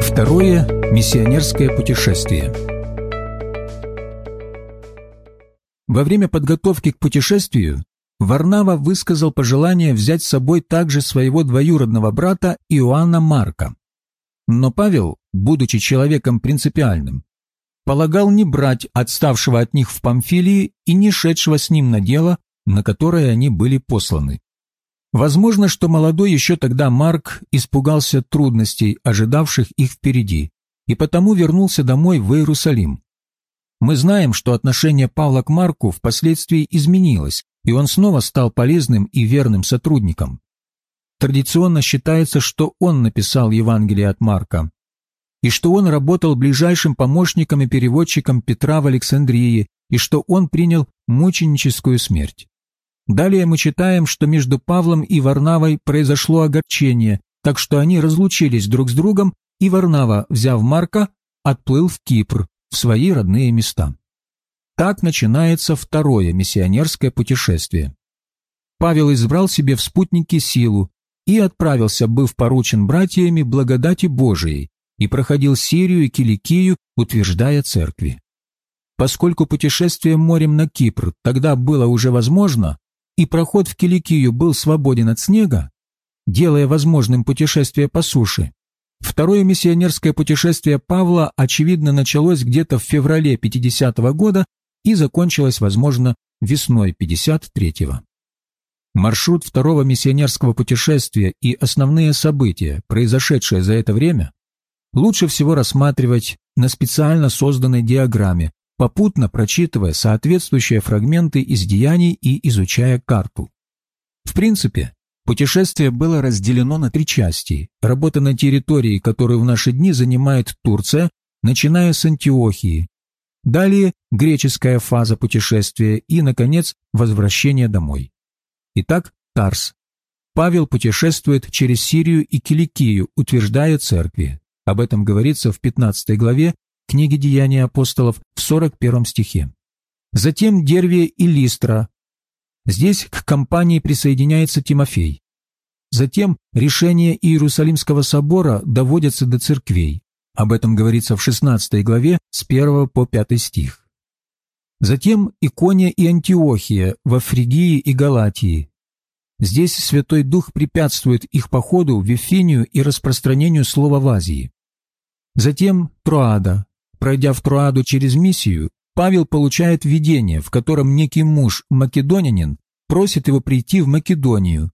Второе миссионерское путешествие. Во время подготовки к путешествию Варнава высказал пожелание взять с собой также своего двоюродного брата Иоанна Марка. Но Павел, будучи человеком принципиальным, полагал не брать отставшего от них в Памфилии и не шедшего с ним на дело, на которое они были посланы. Возможно, что молодой еще тогда Марк испугался трудностей, ожидавших их впереди, и потому вернулся домой в Иерусалим. Мы знаем, что отношение Павла к Марку впоследствии изменилось, и он снова стал полезным и верным сотрудником. Традиционно считается, что он написал Евангелие от Марка, и что он работал ближайшим помощником и переводчиком Петра в Александрии, и что он принял мученическую смерть. Далее мы читаем, что между Павлом и Варнавой произошло огорчение, так что они разлучились друг с другом, и Варнава, взяв Марка, отплыл в Кипр, в свои родные места. Так начинается второе миссионерское путешествие. Павел избрал себе в спутники силу и отправился, быв поручен братьями благодати Божией, и проходил Сирию и Киликию, утверждая церкви. Поскольку путешествие морем на Кипр тогда было уже возможно, и проход в Киликию был свободен от снега, делая возможным путешествие по суше, второе миссионерское путешествие Павла, очевидно, началось где-то в феврале 50 -го года и закончилось, возможно, весной 53-го. Маршрут второго миссионерского путешествия и основные события, произошедшие за это время, лучше всего рассматривать на специально созданной диаграмме, попутно прочитывая соответствующие фрагменты из деяний и изучая карту. В принципе, путешествие было разделено на три части. Работа на территории, которую в наши дни занимает Турция, начиная с Антиохии. Далее греческая фаза путешествия и, наконец, возвращение домой. Итак, Тарс. Павел путешествует через Сирию и Киликию, утверждая церкви. Об этом говорится в 15 главе книги «Деяния апостолов» в 41 стихе. Затем Дервия и Листра. Здесь к компании присоединяется Тимофей. Затем решение Иерусалимского собора доводятся до церквей. Об этом говорится в 16 главе с 1 по 5 стих. Затем Икония и Антиохия во Фригии и Галатии, Здесь Святой Дух препятствует их походу в Вифинию и распространению слова в Азии. Затем Троада. Пройдя в Троаду через миссию, Павел получает видение, в котором некий муж, македонянин, просит его прийти в Македонию.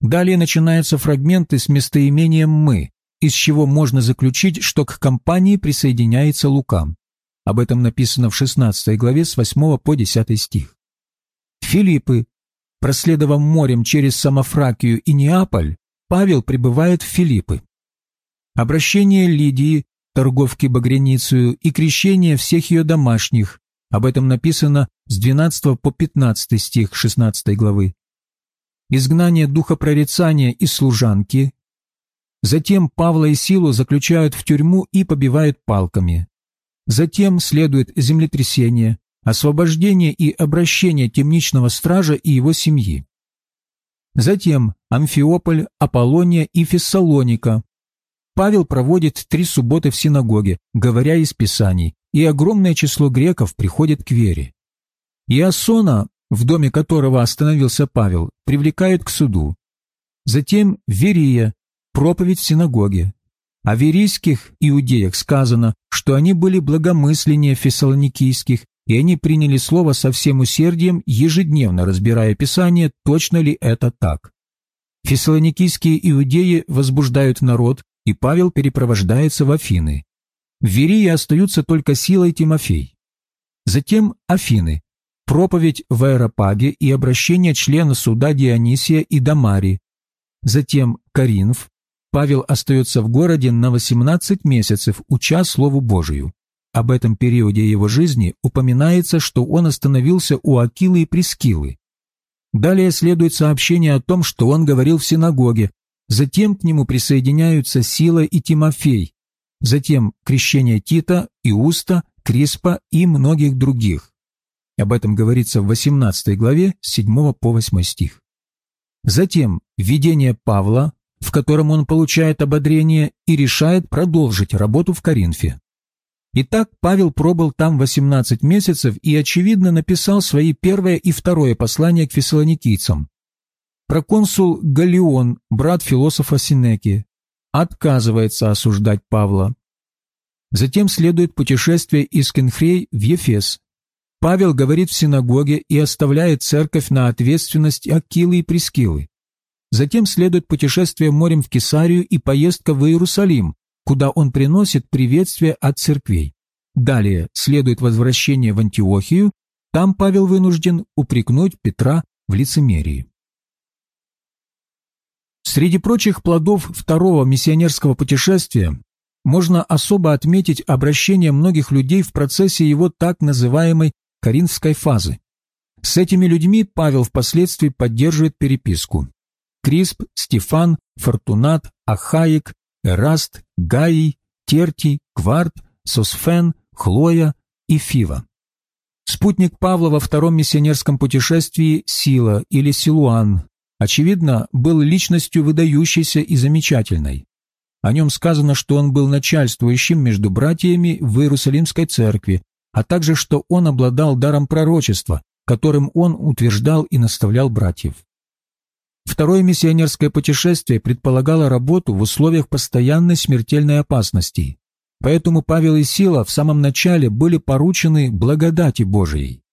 Далее начинаются фрагменты с местоимением «мы», из чего можно заключить, что к компании присоединяется Лука. Об этом написано в 16 главе с 8 по 10 стих. Филиппы, Проследовав морем через Самофракию и Неаполь, Павел прибывает в Филиппы. Обращение Лидии, торговки Багряницию, и крещение всех ее домашних. Об этом написано с 12 по 15 стих 16 главы. Изгнание духа прорицания из служанки. Затем Павла и Силу заключают в тюрьму и побивают палками. Затем следует землетрясение, освобождение и обращение темничного стража и его семьи. Затем Амфиополь, Аполлония и Фессалоника. Павел проводит три субботы в синагоге, говоря из Писаний, и огромное число греков приходит к вере. Иосона, в доме которого остановился Павел, привлекают к суду. Затем Верия, проповедь в синагоге. О верийских иудеях сказано, что они были благомысленнее фессалоникийских и они приняли слово со всем усердием, ежедневно разбирая Писание, точно ли это так. Фессалоникийские иудеи возбуждают народ, и Павел перепровождается в Афины. В Верии остаются только Сила и Тимофей. Затем Афины, проповедь в Аэропаге и обращение члена суда Дионисия и Дамари. Затем Каринф. Павел остается в городе на 18 месяцев, уча Слову Божию. Об этом периоде его жизни упоминается, что он остановился у Акилы и Прескилы. Далее следует сообщение о том, что он говорил в синагоге. Затем к нему присоединяются Сила и Тимофей. Затем крещение Тита, Иуста, Криспа и многих других. Об этом говорится в 18 главе с 7 по 8 стих. Затем видение Павла в котором он получает ободрение и решает продолжить работу в Коринфе. Итак, Павел пробыл там 18 месяцев и, очевидно, написал свои первое и второе послания к фессалоникийцам. Проконсул Галион, брат философа Синеки, отказывается осуждать Павла. Затем следует путешествие из Кенхрей в Ефес. Павел говорит в синагоге и оставляет церковь на ответственность Акилы и Прескилы. Затем следует путешествие морем в Кесарию и поездка в Иерусалим, куда он приносит приветствие от церквей. Далее следует возвращение в Антиохию, там Павел вынужден упрекнуть Петра в лицемерии. Среди прочих плодов второго миссионерского путешествия можно особо отметить обращение многих людей в процессе его так называемой Коринфской фазы. С этими людьми Павел впоследствии поддерживает переписку. Крисп, Стефан, Фортунат, Ахаик, Эраст, Гаий, Тертий, Кварт, Сосфен, Хлоя и Фива. Спутник Павла во втором миссионерском путешествии Сила или Силуан, очевидно, был личностью выдающейся и замечательной. О нем сказано, что он был начальствующим между братьями в Иерусалимской церкви, а также что он обладал даром пророчества, которым он утверждал и наставлял братьев. Второе миссионерское путешествие предполагало работу в условиях постоянной смертельной опасности. Поэтому Павел и Сила в самом начале были поручены благодати Божией.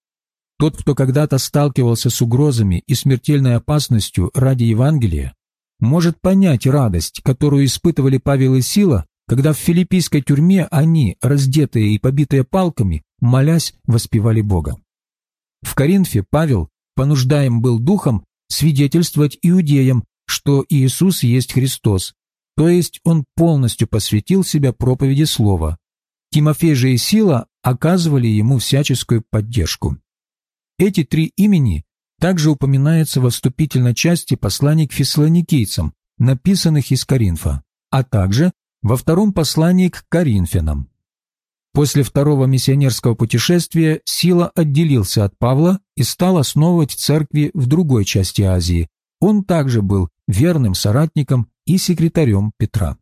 Тот, кто когда-то сталкивался с угрозами и смертельной опасностью ради Евангелия, может понять радость, которую испытывали Павел и Сила, когда в филиппийской тюрьме они, раздетые и побитые палками, молясь, воспевали Бога. В Коринфе Павел понуждаем был духом свидетельствовать иудеям, что Иисус есть Христос, то есть он полностью посвятил себя проповеди Слова. Тимофей же и Сила оказывали ему всяческую поддержку. Эти три имени также упоминаются во вступительной части посланий к фессалоникийцам, написанных из Коринфа, а также во втором послании к Коринфянам. После второго миссионерского путешествия Сила отделился от Павла и стал основывать церкви в другой части Азии. Он также был верным соратником и секретарем Петра.